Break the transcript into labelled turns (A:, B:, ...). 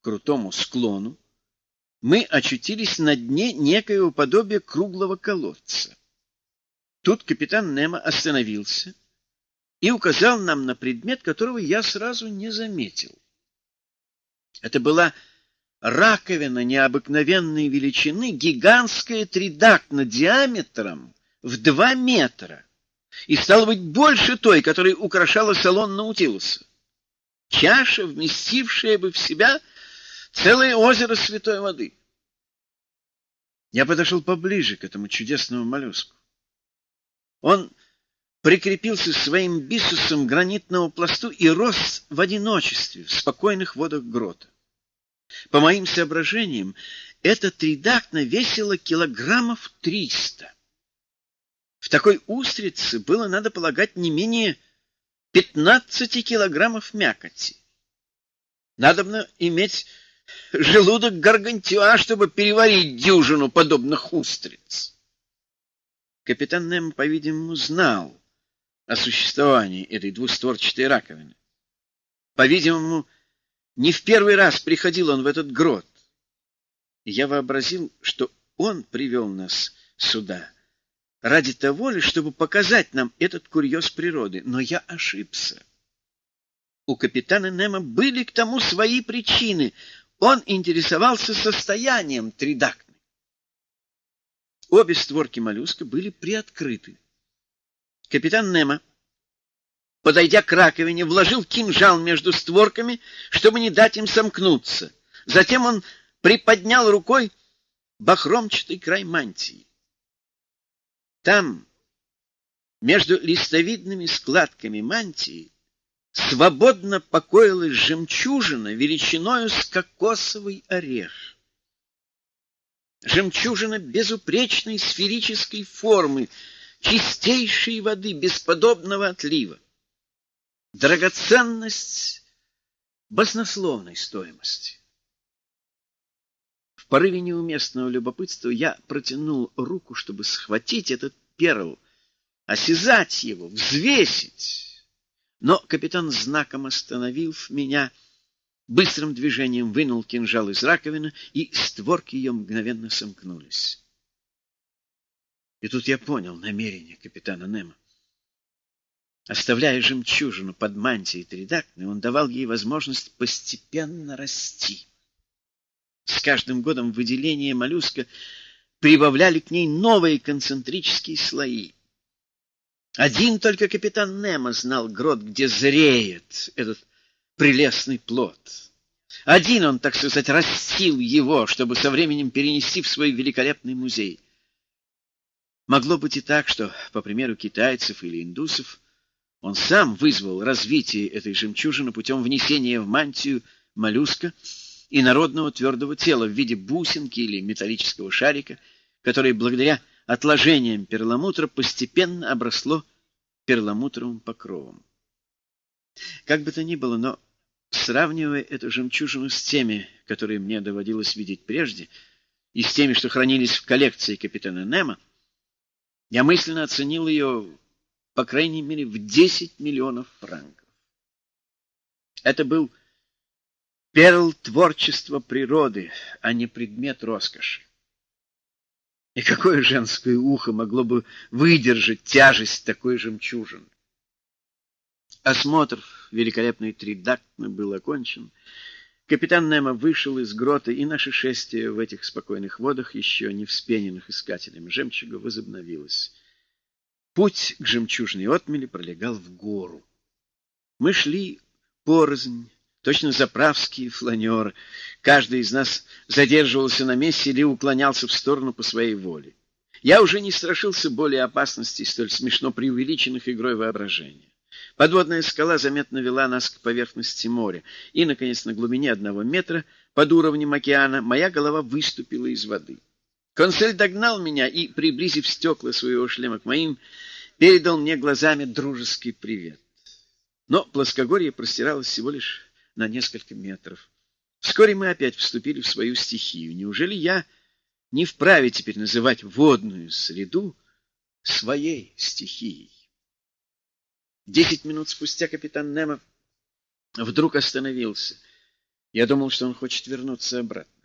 A: крутому склону, мы очутились на дне некоего подобия круглого колодца. Тут капитан Немо остановился и указал нам на предмет, которого я сразу не заметил. Это была раковина необыкновенной величины, гигантская тридактна диаметром в два метра, и стало быть больше той, которая украшала салон Наутилуса. Чаша, вместившая бы в себя целое озеро святой воды. Я подошел поближе к этому чудесному моллюску. Он прикрепился своим бисусом к гранитному пласту и рос в одиночестве в спокойных водах грота. По моим соображениям, эта тридактна весила килограммов триста. В такой устрице было, надо полагать, не менее пятнадцати килограммов мякоти. Надобно иметь желудок гаргантюа, чтобы переварить дюжину подобных устриц. Капитан Нем, по-видимому, знал о существовании этой двустворчатой раковины. По-видимому, не в первый раз приходил он в этот грот. Я вообразил, что он привел нас сюда ради того ли, чтобы показать нам этот курьез природы. Но я ошибся. У капитана Немо были к тому свои причины. Он интересовался состоянием тридактны. Обе створки моллюска были приоткрыты. Капитан Немо, подойдя к раковине, вложил кинжал между створками, чтобы не дать им сомкнуться. Затем он приподнял рукой бахромчатый край мантии. Там, между листовидными складками мантии, свободно покоилась жемчужина величиною с кокосовый орех. Жемчужина безупречной сферической формы, чистейшей воды, бесподобного отлива. Драгоценность баснословной стоимости. В порыве неуместного любопытства я протянул руку, чтобы схватить этот перл, осязать его, взвесить. Но капитан знаком остановил меня, быстрым движением вынул кинжал из раковины, и створки ее мгновенно сомкнулись. И тут я понял намерение капитана Немо. Оставляя жемчужину под мантией Тридактны, он давал ей возможность постепенно расти. С каждым годом выделения моллюска прибавляли к ней новые концентрические слои. Один только капитан Немо знал грот, где зреет этот прелестный плод. Один он, так сказать, растил его, чтобы со временем перенести в свой великолепный музей. Могло быть и так, что, по примеру китайцев или индусов, он сам вызвал развитие этой жемчужины путем внесения в мантию моллюска и народного твердого тела в виде бусинки или металлического шарика, который благодаря отложением перламутра постепенно обросло перламутровым покровом. Как бы то ни было, но сравнивая эту жемчужину с теми, которые мне доводилось видеть прежде, и с теми, что хранились в коллекции капитана Немо, я мысленно оценил ее, по крайней мере, в 10 миллионов франков. Это был перл творчества природы, а не предмет роскоши. И какое женское ухо могло бы выдержать тяжесть такой жемчужины? Осмотр великолепной тридактны был окончен. Капитан Немо вышел из грота, и наше шествие в этих спокойных водах, еще не вспененных искателями жемчуга, возобновилось. Путь к жемчужной отмели пролегал в гору. Мы шли порознь, точно заправские фланеры. Каждый из нас задерживался на месте или уклонялся в сторону по своей воле. Я уже не страшился более опасностей, столь смешно преувеличенных игрой воображения. Подводная скала заметно вела нас к поверхности моря, и, наконец, на глубине одного метра под уровнем океана моя голова выступила из воды. Консель догнал меня и, приблизив стекла своего шлема к моим, передал мне глазами дружеский привет. Но плоскогорье простиралось всего лишь на несколько метров. Вскоре мы опять вступили в свою стихию. Неужели я не вправе теперь называть водную среду своей стихией? Десять минут спустя капитан Немо вдруг остановился. Я думал, что он хочет вернуться обратно.